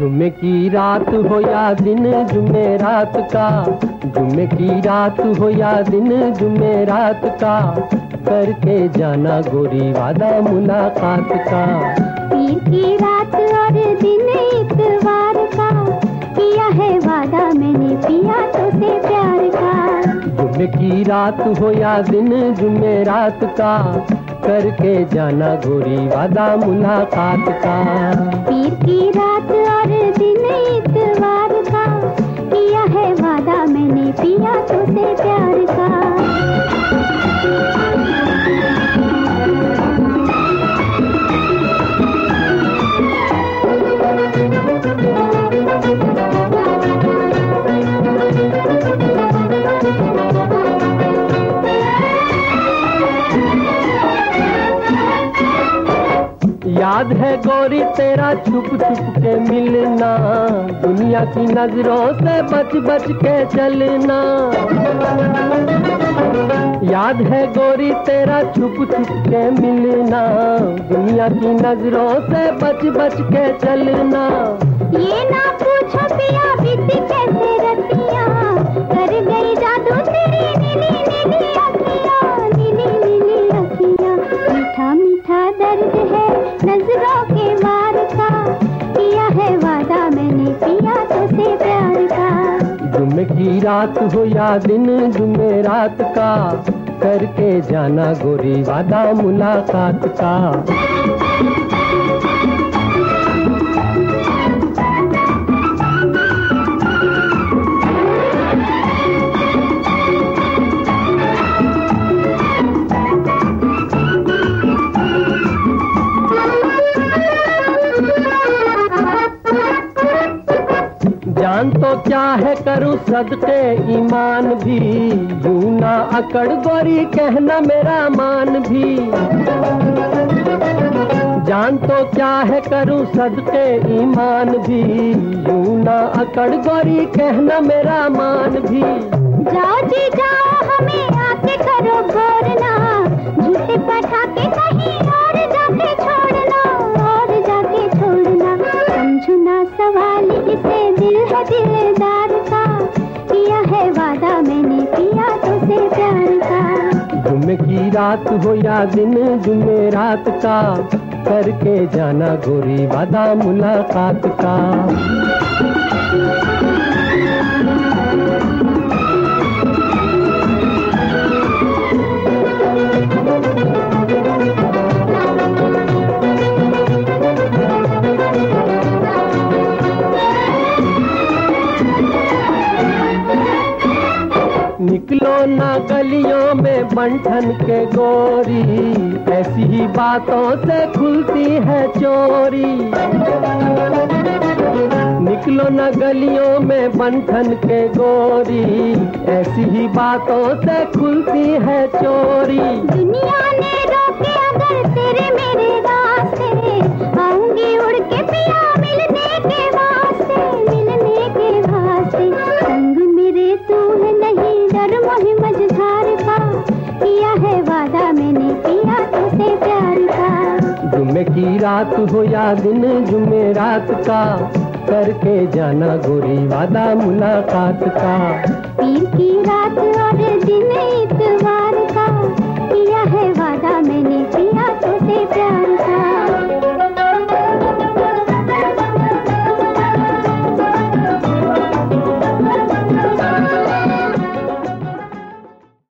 जुम्मे की रात हो या दिन जुम्मे रात का। जुमे की रात हो या दिन जुम्मे रात का। करके जाना गोरी वादा मुलाकात का। पीर की रात और दिन इतवार का। किया है वादा मैंने पिया तो से प्यार का। जुमे की रात हो या दिन जुमे रात का। करके जाना गोरी वादा मुलाकात का। पीर की रात याद है गोरी, तेरा छुप छुप के मिलना। दुनिया की नज़रों से बच बच के चलना। याद है गोरी, तेरा छुप छुप के मिलना। दुनिया की नज़रों से बच बच के चलना। ये ना पूछो पिया बीत कैसे कर गई जादू तेरी नीली नीली नीली नीली मीठा मीठा दर्द नज़रों के वार का। किया है वादा मैंने पिया तुझसे प्यार का। जुम्मे की रात हो या दिन, जुम्मे रात का। करके जाना गोरी वादा, मुलाकात का। जान तो क्या है करूँ सदके ईमान भी। यूँ ना अकड़ गोरी कहना मेरा मान भी। जान तो क्या है करूँ सदके ईमान भी। यूँ ना अकड़ गोरी कहना मेरा मान भी। जाओ जी जाओ, हमें आके करो गोरना दिलदार का। किया है वादा मैंने किया तुझसे प्यार का। जुम्मे की रात हो या दिन, जुम्मे रात का। करके जाना गोरी वादा मुलाकात का। निकलो ना गलियों में बंठन के गोरी। ऐसी ही बातों से खुलती है चोरी। निकलो ना गलियों में बंठन के गोरी। ऐसी ही बातों से खुलती है चोरी। दुनिया ने रोके मझधार का किया है वादा मैंने किया तुझसे प्यार का। जुम्मे की रात हो या दिन जुम्मे रात का करके जाना गोरी वादा मुलाकात का। पीर की रात और दिन